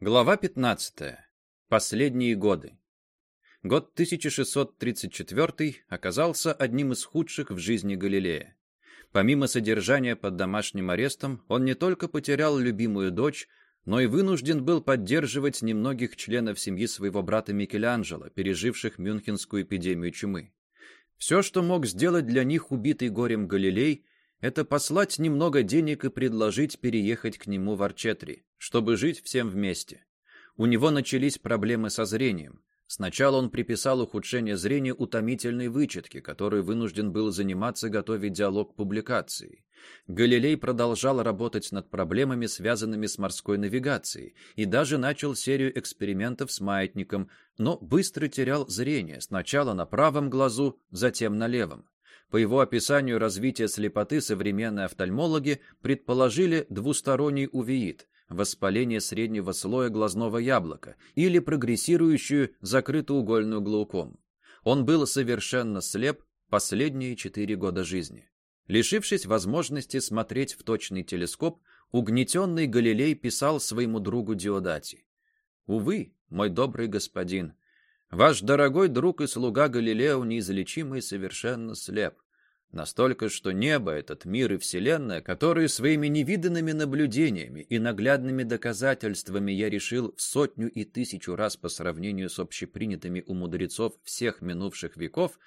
Глава 15. Последние годы. Год 1634 оказался одним из худших в жизни Галилея. Помимо содержания под домашним арестом, он не только потерял любимую дочь, но и вынужден был поддерживать немногих членов семьи своего брата Микеланджело, переживших мюнхенскую эпидемию чумы. Все, что мог сделать для них убитый горем Галилей, это послать немного денег и предложить переехать к нему в Арчетри, чтобы жить всем вместе. У него начались проблемы со зрением. Сначала он приписал ухудшение зрения утомительной вычетке, которой вынужден был заниматься, готовить диалог публикации. Галилей продолжал работать над проблемами, связанными с морской навигацией, и даже начал серию экспериментов с маятником, но быстро терял зрение, сначала на правом глазу, затем на левом. По его описанию развития слепоты современные офтальмологи предположили двусторонний увеит – воспаление среднего слоя глазного яблока или прогрессирующую закрытоугольную глаукому. Он был совершенно слеп последние четыре года жизни. Лишившись возможности смотреть в точный телескоп, угнетенный Галилей писал своему другу Диодати. «Увы, мой добрый господин, Ваш дорогой друг и слуга Галилео неизлечимо и совершенно слеп. Настолько, что небо, этот мир и вселенная, которые своими невиданными наблюдениями и наглядными доказательствами я решил в сотню и тысячу раз по сравнению с общепринятыми у мудрецов всех минувших веков,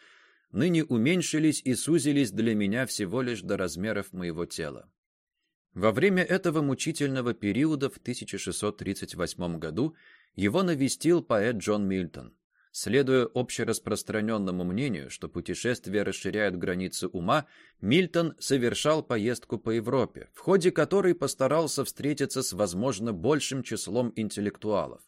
ныне уменьшились и сузились для меня всего лишь до размеров моего тела. Во время этого мучительного периода в 1638 году его навестил поэт Джон Мильтон. Следуя общераспространенному мнению, что путешествия расширяют границы ума, Мильтон совершал поездку по Европе, в ходе которой постарался встретиться с, возможно, большим числом интеллектуалов.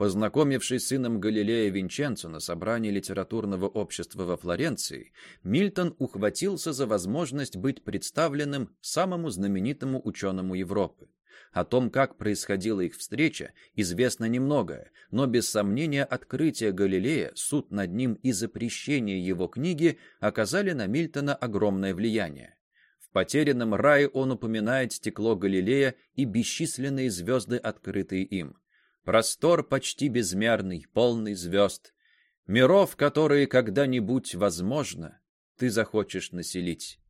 Познакомившись с сыном Галилея Винченцо на собрании литературного общества во Флоренции, Мильтон ухватился за возможность быть представленным самому знаменитому ученому Европы. О том, как происходила их встреча, известно немногое, но без сомнения открытие Галилея, суд над ним и запрещение его книги оказали на Мильтона огромное влияние. В «Потерянном рае» он упоминает стекло Галилея и бесчисленные звезды, открытые им. Простор почти безмерный, полный звезд. Миров, которые когда-нибудь, возможно, ты захочешь населить.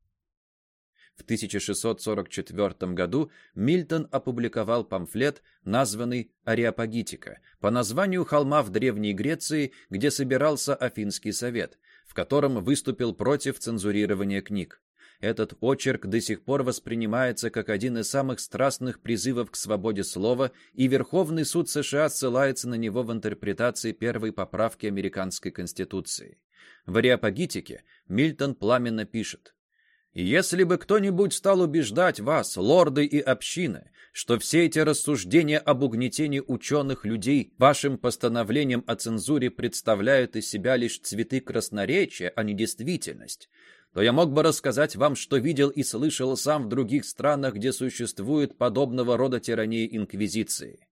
В 1644 году Мильтон опубликовал памфлет, названный «Ареопагитика», по названию холма в Древней Греции, где собирался Афинский совет, в котором выступил против цензурирования книг. Этот очерк до сих пор воспринимается как один из самых страстных призывов к свободе слова, и Верховный суд США ссылается на него в интерпретации первой поправки американской Конституции. В «Ареопагитике» Мильтон пламенно пишет если бы кто-нибудь стал убеждать вас, лорды и общины, что все эти рассуждения об угнетении ученых людей вашим постановлением о цензуре представляют из себя лишь цветы красноречия, а не действительность, то я мог бы рассказать вам, что видел и слышал сам в других странах, где существует подобного рода тирания инквизиции.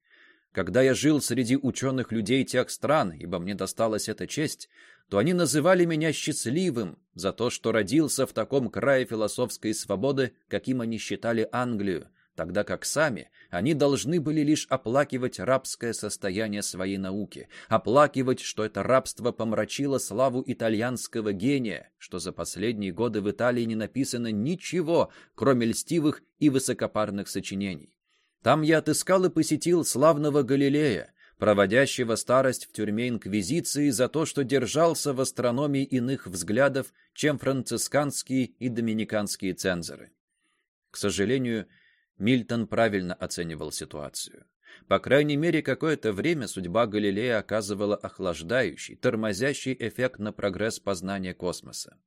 Когда я жил среди ученых людей тех стран, ибо мне досталась эта честь, то они называли меня счастливым за то, что родился в таком крае философской свободы, каким они считали Англию, тогда как сами они должны были лишь оплакивать рабское состояние своей науки, оплакивать, что это рабство помрачило славу итальянского гения, что за последние годы в Италии не написано ничего, кроме льстивых и высокопарных сочинений. Там я отыскал и посетил славного Галилея, проводящего старость в тюрьме Инквизиции за то, что держался в астрономии иных взглядов, чем францисканские и доминиканские цензоры. К сожалению, Мильтон правильно оценивал ситуацию. По крайней мере, какое-то время судьба Галилея оказывала охлаждающий, тормозящий эффект на прогресс познания космоса.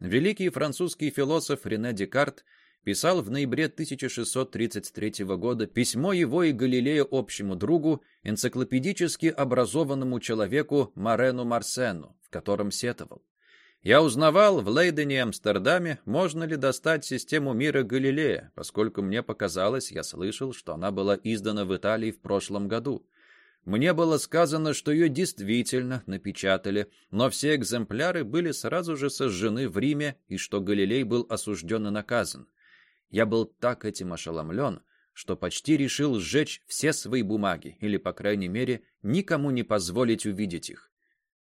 Великий французский философ Рене Декарт писал в ноябре 1633 года письмо его и Галилея общему другу, энциклопедически образованному человеку Марену Марсену, в котором сетовал. Я узнавал в Лейдене и Амстердаме, можно ли достать систему мира Галилея, поскольку мне показалось, я слышал, что она была издана в Италии в прошлом году. Мне было сказано, что ее действительно напечатали, но все экземпляры были сразу же сожжены в Риме и что Галилей был осужден и наказан. Я был так этим ошеломлен, что почти решил сжечь все свои бумаги, или, по крайней мере, никому не позволить увидеть их.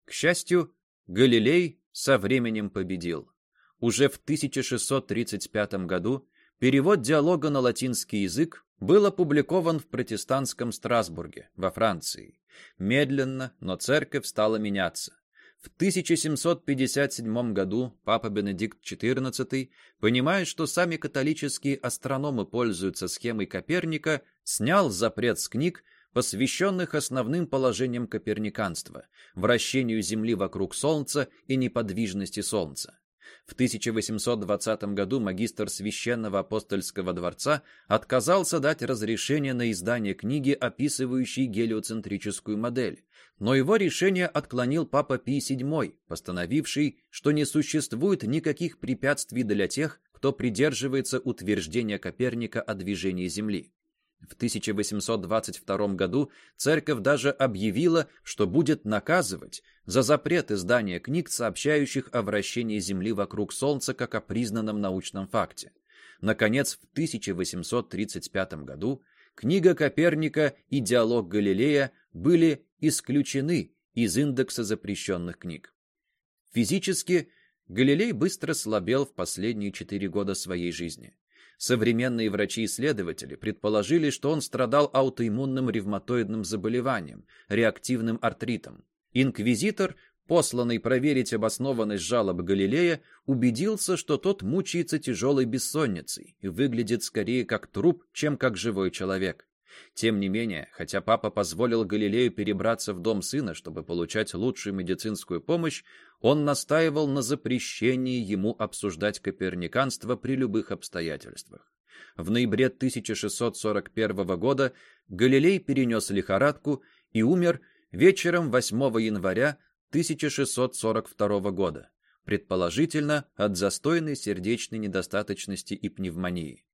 К счастью, Галилей со временем победил. Уже в 1635 году перевод диалога на латинский язык был опубликован в протестантском Страсбурге, во Франции. Медленно, но церковь стала меняться. В 1757 году папа Бенедикт XIV, понимая, что сами католические астрономы пользуются схемой Коперника, снял запрет с книг, посвященных основным положениям коперниканства, вращению Земли вокруг Солнца и неподвижности Солнца. В 1820 году магистр Священного апостольского дворца отказался дать разрешение на издание книги, описывающей гелиоцентрическую модель, но его решение отклонил Папа Пий VII, постановивший, что не существует никаких препятствий для тех, кто придерживается утверждения Коперника о движении Земли. В 1822 году церковь даже объявила, что будет наказывать за запрет издания книг, сообщающих о вращении Земли вокруг Солнца как о признанном научном факте. Наконец, в 1835 году книга Коперника и диалог Галилея были исключены из индекса запрещенных книг. Физически Галилей быстро слабел в последние четыре года своей жизни. Современные врачи-исследователи предположили, что он страдал аутоиммунным ревматоидным заболеванием, реактивным артритом. Инквизитор, посланный проверить обоснованность жалоб Галилея, убедился, что тот мучается тяжелой бессонницей и выглядит скорее как труп, чем как живой человек. Тем не менее, хотя папа позволил Галилею перебраться в дом сына, чтобы получать лучшую медицинскую помощь, он настаивал на запрещении ему обсуждать коперниканство при любых обстоятельствах. В ноябре 1641 года Галилей перенес лихорадку и умер вечером 8 января 1642 года, предположительно от застойной сердечной недостаточности и пневмонии.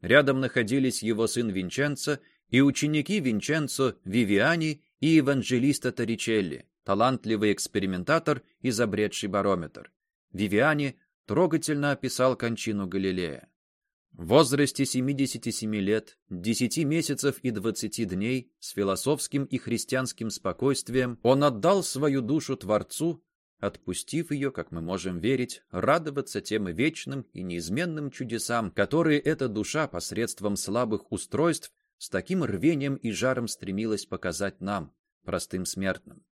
Рядом находились его сын Винченцо и ученики Винченцо Вивиани и Евангелиста Торричелли, талантливый экспериментатор, изобретший барометр. Вивиани трогательно описал кончину Галилея. В возрасте 77 лет, 10 месяцев и 20 дней с философским и христианским спокойствием он отдал свою душу Творцу, отпустив ее, как мы можем верить, радоваться тем вечным и неизменным чудесам, которые эта душа посредством слабых устройств с таким рвением и жаром стремилась показать нам, простым смертным.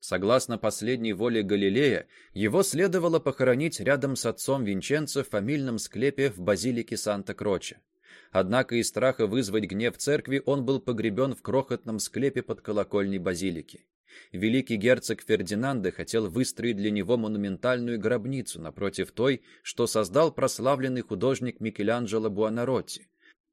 Согласно последней воле Галилея, его следовало похоронить рядом с отцом Винченцо в фамильном склепе в базилике Санта-Кроче. Однако из страха вызвать гнев церкви он был погребен в крохотном склепе под колокольней базилики. Великий герцог Фердинанде хотел выстроить для него монументальную гробницу напротив той, что создал прославленный художник Микеланджело Буонаротти.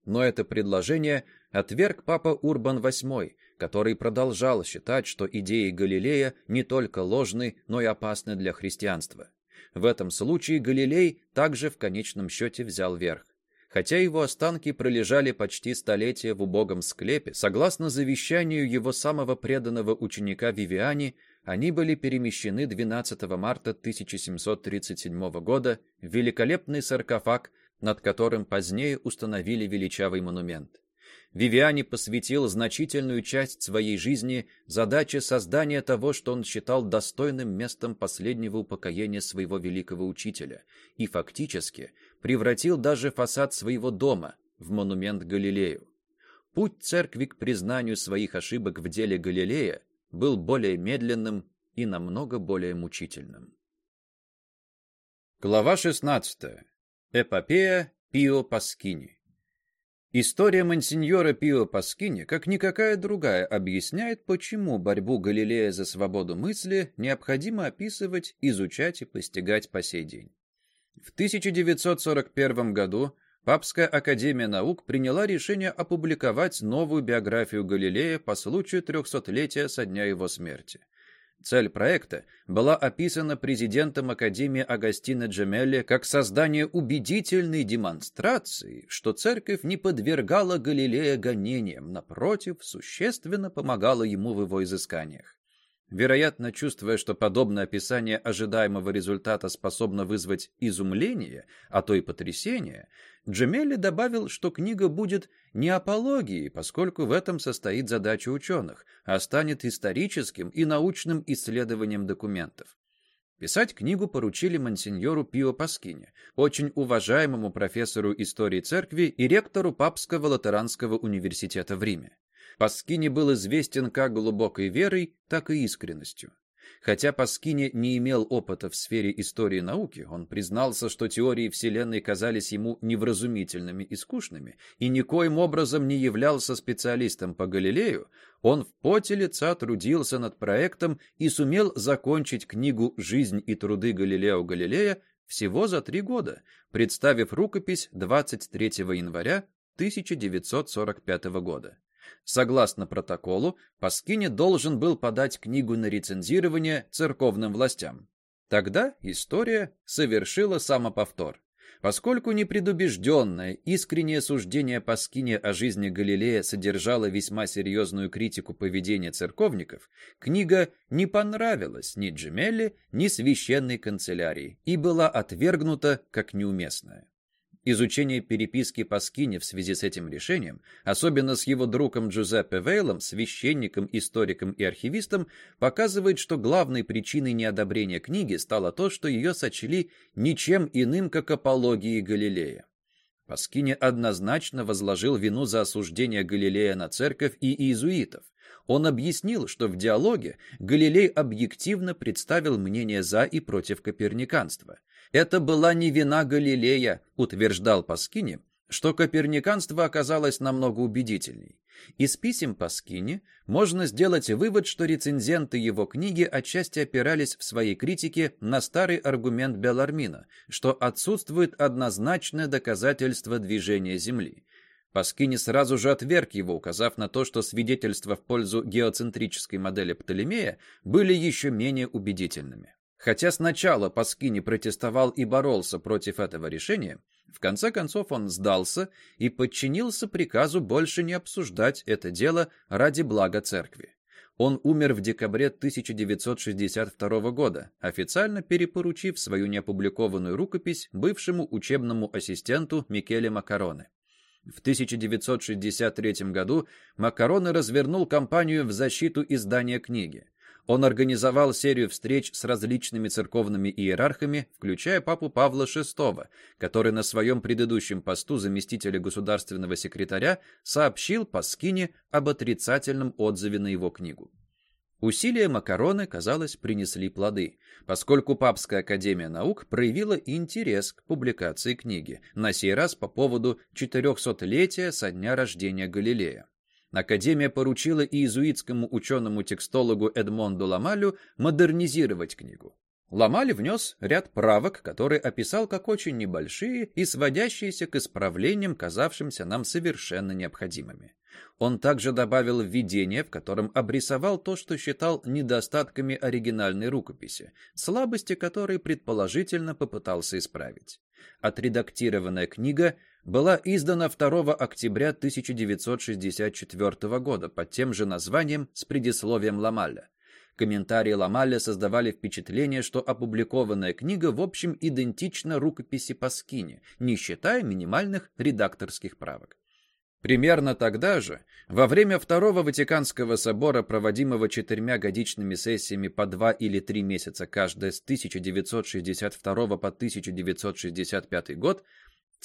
Но это предложение отверг папа Урбан VIII, который продолжал считать, что идеи Галилея не только ложны, но и опасны для христианства. В этом случае Галилей также в конечном счете взял верх. Хотя его останки пролежали почти столетие в убогом склепе, согласно завещанию его самого преданного ученика Вивиани, они были перемещены 12 марта 1737 года в великолепный саркофаг, над которым позднее установили величавый монумент. Вивиани посвятил значительную часть своей жизни задаче создания того, что он считал достойным местом последнего упокоения своего великого учителя, и фактически превратил даже фасад своего дома в монумент Галилею. Путь церкви к признанию своих ошибок в деле Галилея был более медленным и намного более мучительным. Глава 16. Эпопея Пио Паскини История мансиньора Пио Паскини, как никакая другая, объясняет, почему борьбу Галилея за свободу мысли необходимо описывать, изучать и постигать по сей день. В 1941 году Папская академия наук приняла решение опубликовать новую биографию Галилея по случаю трехсотлетия со дня его смерти. Цель проекта была описана президентом Академии Агастино Джемелли как создание убедительной демонстрации, что церковь не подвергала Галилея гонениям, напротив, существенно помогала ему в его изысканиях. Вероятно, чувствуя, что подобное описание ожидаемого результата способно вызвать изумление, а то и потрясение, Джемелли добавил, что книга будет не апологией, поскольку в этом состоит задача ученых, а станет историческим и научным исследованием документов. Писать книгу поручили монсеньору Пио Паскине, очень уважаемому профессору истории церкви и ректору Папского Латеранского университета в Риме. Паскини был известен как глубокой верой, так и искренностью. Хотя Паскини не имел опыта в сфере истории науки, он признался, что теории Вселенной казались ему невразумительными и скучными, и никоим образом не являлся специалистом по Галилею, он в поте лица трудился над проектом и сумел закончить книгу «Жизнь и труды Галилео Галилея» всего за три года, представив рукопись 23 января 1945 года. Согласно протоколу, Паскини должен был подать книгу на рецензирование церковным властям. Тогда история совершила самоповтор. Поскольку непредубежденное, искреннее суждение Паскини о жизни Галилея содержало весьма серьезную критику поведения церковников, книга не понравилась ни Джемелли, ни священной канцелярии и была отвергнута как неуместная. Изучение переписки Паскини в связи с этим решением, особенно с его другом Джузеппе Вейлом, священником, историком и архивистом, показывает, что главной причиной неодобрения книги стало то, что ее сочли ничем иным, как апологией Галилея. Паскини однозначно возложил вину за осуждение Галилея на церковь и иезуитов. Он объяснил, что в диалоге Галилей объективно представил мнение за и против коперниканства – это была не вина Галилея, утверждал Паскини, что коперниканство оказалось намного убедительней. Из писем Паскини можно сделать вывод, что рецензенты его книги отчасти опирались в своей критике на старый аргумент Белармина, что отсутствует однозначное доказательство движения Земли. Паскини сразу же отверг его, указав на то, что свидетельства в пользу геоцентрической модели Птолемея были еще менее убедительными. Хотя сначала Паскини протестовал и боролся против этого решения, в конце концов он сдался и подчинился приказу больше не обсуждать это дело ради блага церкви. Он умер в декабре 1962 года, официально перепоручив свою неопубликованную рукопись бывшему учебному ассистенту Микеле Макароне. В 1963 году Макароне развернул кампанию в защиту издания книги. Он организовал серию встреч с различными церковными иерархами, включая папу Павла VI, который на своем предыдущем посту заместителя государственного секретаря сообщил Паскине об отрицательном отзыве на его книгу. Усилия Макароны, казалось, принесли плоды, поскольку Папская академия наук проявила интерес к публикации книги, на сей раз по поводу 400-летия со дня рождения Галилея. Академия поручила иезуитскому ученому-текстологу Эдмонду Ламалю модернизировать книгу. Ламаль внес ряд правок, которые описал как очень небольшие и сводящиеся к исправлениям, казавшимся нам совершенно необходимыми. Он также добавил введение, в котором обрисовал то, что считал недостатками оригинальной рукописи, слабости которой предположительно попытался исправить. Отредактированная книга была издана 2 октября 1964 года под тем же названием с предисловием Ламаля. Комментарии Ламаля создавали впечатление, что опубликованная книга в общем идентична рукописи Паскини, не считая минимальных редакторских правок. Примерно тогда же, во время Второго Ватиканского собора, проводимого четырьмя годичными сессиями по два или три месяца каждая с 1962 по 1965 год,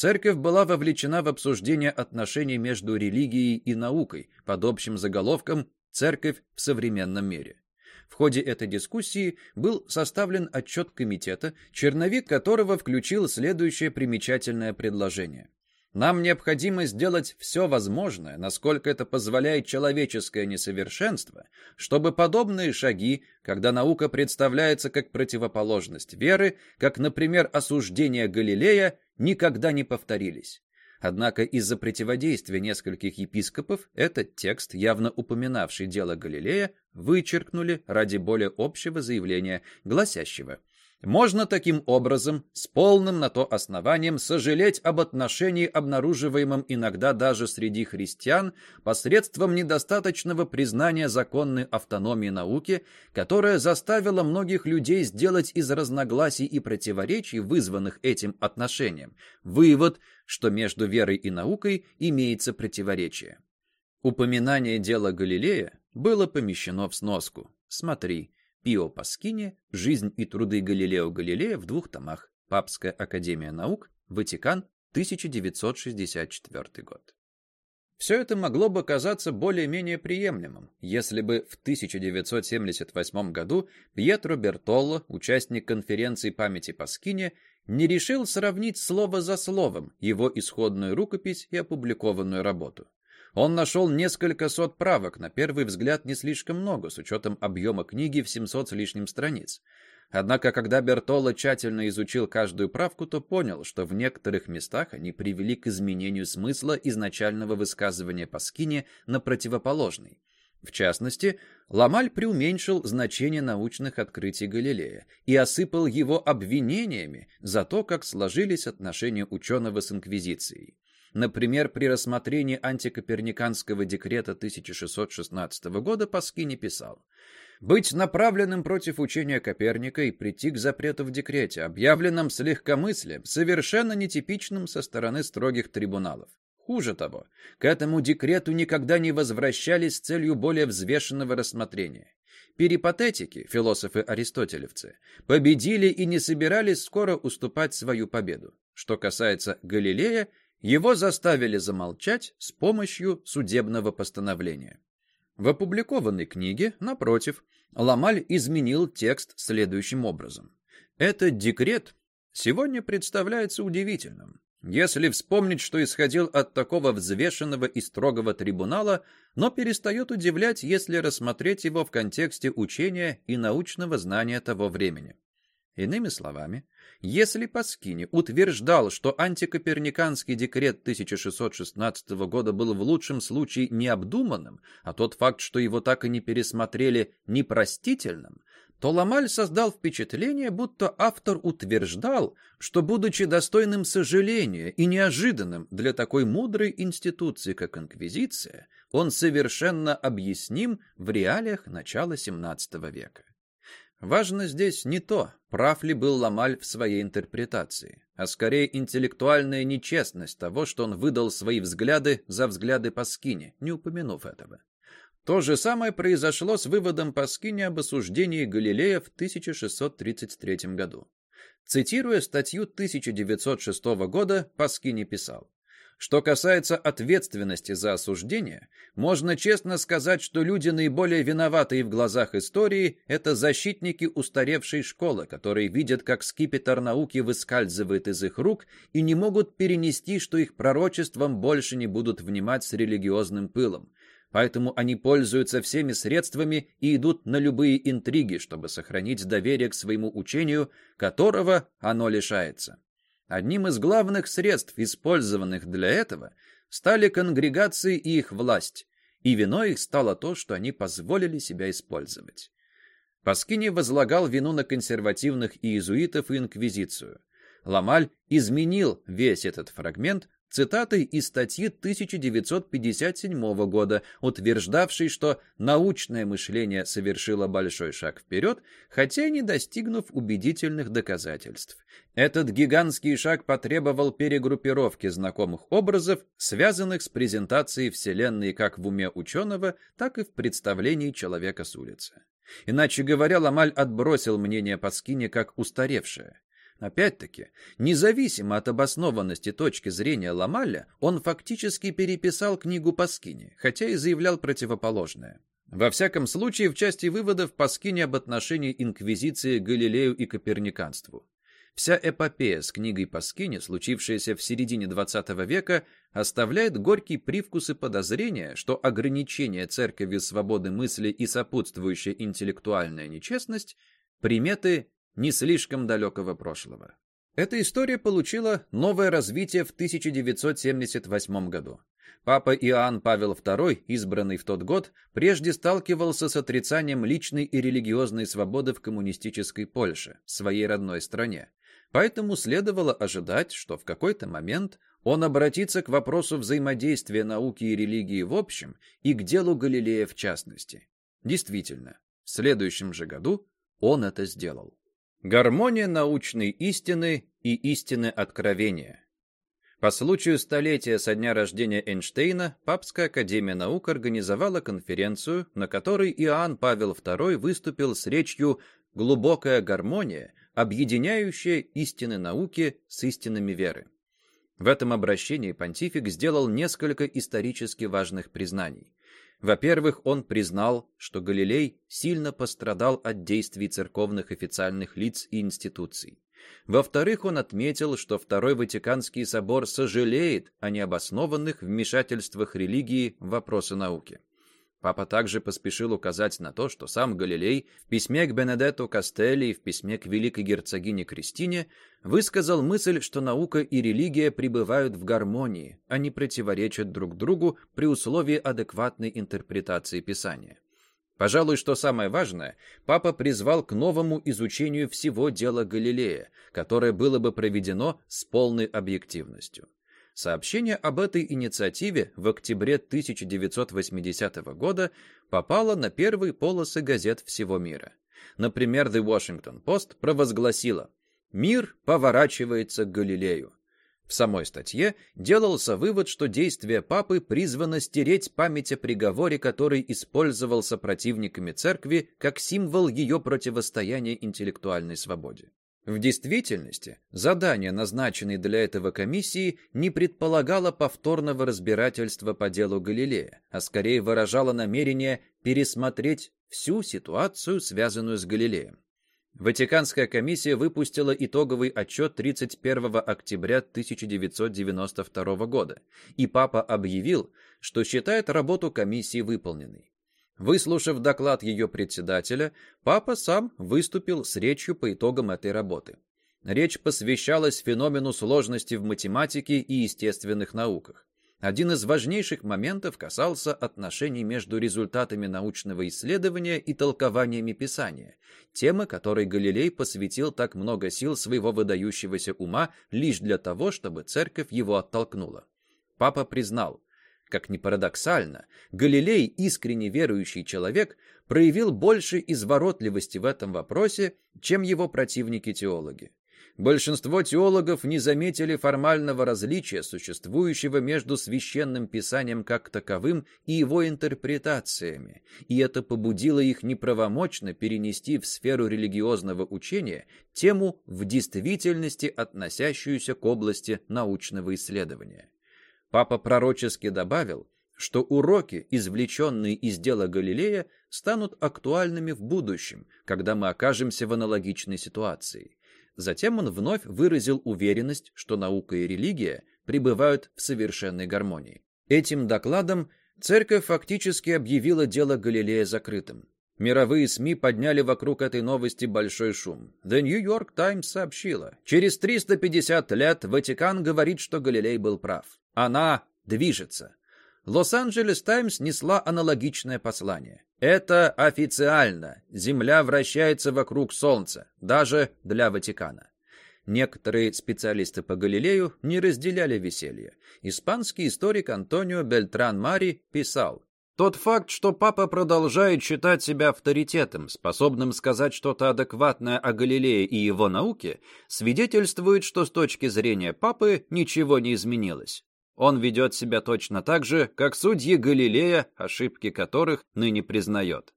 Церковь была вовлечена в обсуждение отношений между религией и наукой под общим заголовком «Церковь в современном мире». В ходе этой дискуссии был составлен отчет комитета, черновик которого включил следующее примечательное предложение. Нам необходимо сделать все возможное, насколько это позволяет человеческое несовершенство, чтобы подобные шаги, когда наука представляется как противоположность веры, как, например, осуждение Галилея, никогда не повторились. Однако из-за противодействия нескольких епископов этот текст, явно упоминавший дело Галилея, вычеркнули ради более общего заявления, гласящего Можно таким образом с полным на то основанием сожалеть об отношении, обнаруживаемом иногда даже среди христиан, посредством недостаточного признания законной автономии науки, которая заставила многих людей сделать из разногласий и противоречий, вызванных этим отношением, вывод, что между верой и наукой имеется противоречие. Упоминание дела Галилея было помещено в сноску. Смотри, Пио Паскини «Жизнь и труды Галилео Галилея» в двух томах. Папская академия наук, Ватикан, 1964 год. Все это могло бы казаться более-менее приемлемым, если бы в 1978 году Пьетро Бертолло, участник конференции памяти Паскини, не решил сравнить слово за словом его исходную рукопись и опубликованную работу. Он нашел несколько сот правок, на первый взгляд не слишком много, с учетом объема книги в 700 с лишним страниц. Однако, когда Бертоло тщательно изучил каждую правку, то понял, что в некоторых местах они привели к изменению смысла изначального высказывания Паскини на противоположный. В частности, Ламаль преуменьшил значение научных открытий Галилея и осыпал его обвинениями за то, как сложились отношения ученого с Инквизицией. Например, при рассмотрении антикоперниканского декрета 1616 года Паскини писал «Быть направленным против учения Коперника и прийти к запрету в декрете, объявленном с легкомыслием, совершенно нетипичным со стороны строгих трибуналов. Хуже того, к этому декрету никогда не возвращались с целью более взвешенного рассмотрения. Перипатетики, философы-аристотелевцы, победили и не собирались скоро уступать свою победу. Что касается Галилея, его заставили замолчать с помощью судебного постановления. В опубликованной книге, напротив, Ламаль изменил текст следующим образом. Этот декрет сегодня представляется удивительным. Если вспомнить, что исходил от такого взвешенного и строгого трибунала, но перестает удивлять, если рассмотреть его в контексте учения и научного знания того времени. Иными словами, если Паскини утверждал, что антикоперниканский декрет 1616 года был в лучшем случае необдуманным, а тот факт, что его так и не пересмотрели, непростительным, то Ламаль создал впечатление, будто автор утверждал, что, будучи достойным сожаления и неожиданным для такой мудрой институции, как Инквизиция, он совершенно объясним в реалиях начала XVII века. Важно здесь не то, прав ли был Ламаль в своей интерпретации, а скорее интеллектуальная нечестность того, что он выдал свои взгляды за взгляды Паскини, не упомянув этого. То же самое произошло с выводом Паскини об осуждении Галилея в 1633 году. Цитируя статью 1906 года, Паскини писал что касается ответственности за осуждение, можно честно сказать, что люди, наиболее виноватые в глазах истории, это защитники устаревшей школы, которые видят, как скипетр науки выскальзывает из их рук и не могут перенести, что их пророчествам больше не будут внимать с религиозным пылом. Поэтому они пользуются всеми средствами и идут на любые интриги, чтобы сохранить доверие к своему учению, которого оно лишается. Одним из главных средств, использованных для этого, стали конгрегации и их власть, и виной их стало то, что они позволили себя использовать. Паскини возлагал вину на консервативных иезуитов и инквизицию. Ламаль изменил весь этот фрагмент, цитатой из статьи 1957 года, утверждавшей, что научное мышление совершило большой шаг вперед, хотя не достигнув убедительных доказательств. Этот гигантский шаг потребовал перегруппировки знакомых образов, связанных с презентацией Вселенной как в уме ученого, так и в представлении человека с улицы. Иначе говоря, Ламаль отбросил мнение Паскини как устаревшее. Опять-таки, независимо от обоснованности точки зрения Ламалля, он фактически переписал книгу Паскини, хотя и заявлял противоположное. Во всяком случае, в части выводов Паскини об отношении инквизиции к Галилею и коперниканству. Вся эпопея с книгой Паскини, случившаяся в середине XX века, оставляет горький привкус и подозрение, что ограничение церковью свободы мысли и сопутствующая интеллектуальная нечестность – приметы не слишком далекого прошлого. Эта история получила новое развитие в 1978 году. Папа Иоанн Павел II, избранный в тот год, прежде сталкивался с отрицанием личной и религиозной свободы в коммунистической Польше, своей родной стране. Поэтому следовало ожидать, что в какой-то момент он обратится к вопросу взаимодействия науки и религии в общем и к делу Галилея в частности. Действительно, в следующем же году он это сделал. Гармония научной истины и истины откровения. По случаю столетия со дня рождения Эйнштейна Папская академия наук организовала конференцию, на которой Иоанн Павел II выступил с речью «Глубокая гармония, объединяющая истины науки с истинами веры». В этом обращении понтифик сделал несколько исторически важных признаний. Во-первых, он признал, что Галилей сильно пострадал от действий церковных официальных лиц и институций. Во-вторых, он отметил, что Второй Ватиканский собор сожалеет о необоснованных вмешательствах религии в вопросы науки. Папа также поспешил указать на то, что сам Галилей в письме к Бенедетту Кастелли и в письме к великой герцогине Кристине высказал мысль, что наука и религия пребывают в гармонии, а не противоречат друг другу при условии адекватной интерпретации Писания. Пожалуй, что самое важное, папа призвал к новому изучению всего дела Галилея, которое было бы проведено с полной объективностью. Сообщение об этой инициативе в октябре 1980 года попало на первые полосы газет всего мира. Например, The Washington Post провозгласила «Мир поворачивается к Галилею». В самой статье делался вывод, что действие папы призвано стереть память о приговоре, который использовался противниками церкви как символ ее противостояния интеллектуальной свободе. В действительности, задание, назначенное для этого комиссии, не предполагало повторного разбирательства по делу Галилея, а скорее выражало намерение пересмотреть всю ситуацию, связанную с Галилеем. Ватиканская комиссия выпустила итоговый отчет 31 октября 1992 года, и папа объявил, что считает работу комиссии выполненной. Выслушав доклад ее председателя, папа сам выступил с речью по итогам этой работы. Речь посвящалась феномену сложности в математике и естественных науках. Один из важнейших моментов касался отношений между результатами научного исследования и толкованиями Писания, темы которой Галилей посвятил так много сил своего выдающегося ума лишь для того, чтобы церковь его оттолкнула. Папа признал, как ни парадоксально, Галилей, искренне верующий человек, проявил больше изворотливости в этом вопросе, чем его противники-теологи. Большинство теологов не заметили формального различия, существующего между священным писанием как таковым и его интерпретациями, и это побудило их неправомочно перенести в сферу религиозного учения тему в действительности относящуюся к области научного исследования. Папа пророчески добавил, что уроки, извлеченные из дела Галилея, станут актуальными в будущем, когда мы окажемся в аналогичной ситуации. Затем он вновь выразил уверенность, что наука и религия пребывают в совершенной гармонии. Этим докладом церковь фактически объявила дело Галилея закрытым. Мировые СМИ подняли вокруг этой новости большой шум. The New York Times сообщила, через 350 лет Ватикан говорит, что Галилей был прав. Она движется. Лос-Анджелес Таймс несла аналогичное послание. Это официально. Земля вращается вокруг Солнца, даже для Ватикана. Некоторые специалисты по Галилею не разделяли веселье. Испанский историк Антонио Бельтран Мари писал, тот факт, что папа продолжает считать себя авторитетом, способным сказать что-то адекватное о Галилее и его науке, свидетельствует, что с точки зрения папы ничего не изменилось. Он ведет себя точно так же, как судьи Галилея, ошибки которых ныне признает.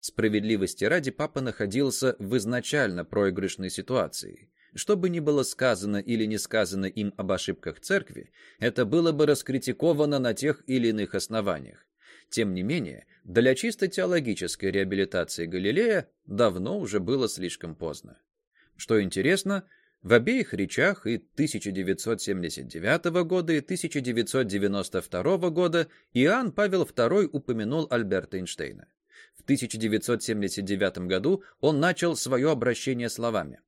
Справедливости ради папа находился в изначально проигрышной ситуации. Что бы ни было сказано или не сказано им об ошибках церкви, это было бы раскритиковано на тех или иных основаниях. Тем не менее, для чисто теологической реабилитации Галилея давно уже было слишком поздно. Что интересно, в обеих речах и 1979 года, и 1992 года Иоанн Павел II упомянул Альберта Эйнштейна. В 1979 году он начал свое обращение словами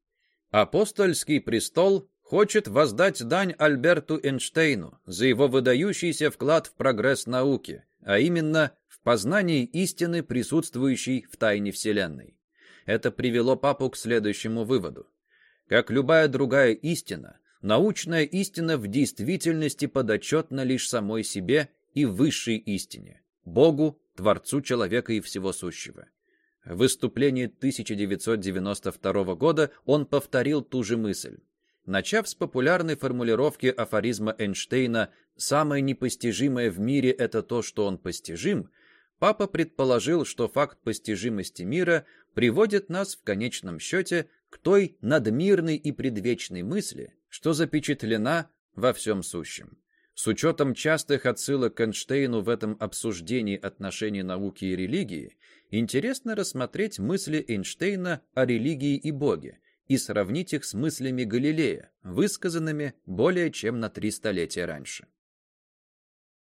«Апостольский престол хочет воздать дань Альберту Эйнштейну за его выдающийся вклад в прогресс науки, а именно в познании истины, присутствующей в тайне Вселенной. Это привело папу к следующему выводу. Как любая другая истина, научная истина в действительности подотчетна лишь самой себе и высшей истине – Богу, Творцу человека и всего сущего. В выступлении 1992 года он повторил ту же мысль. Начав с популярной формулировки афоризма Эйнштейна «самое непостижимое в мире – это то, что он постижим», папа предположил, что факт постижимости мира приводит нас в конечном счете той надмирной и предвечной мысли, что запечатлена во всем сущем. С учетом частых отсылок к Эйнштейну в этом обсуждении отношений науки и религии, интересно рассмотреть мысли Эйнштейна о религии и Боге и сравнить их с мыслями Галилея, высказанными более чем на три столетия раньше.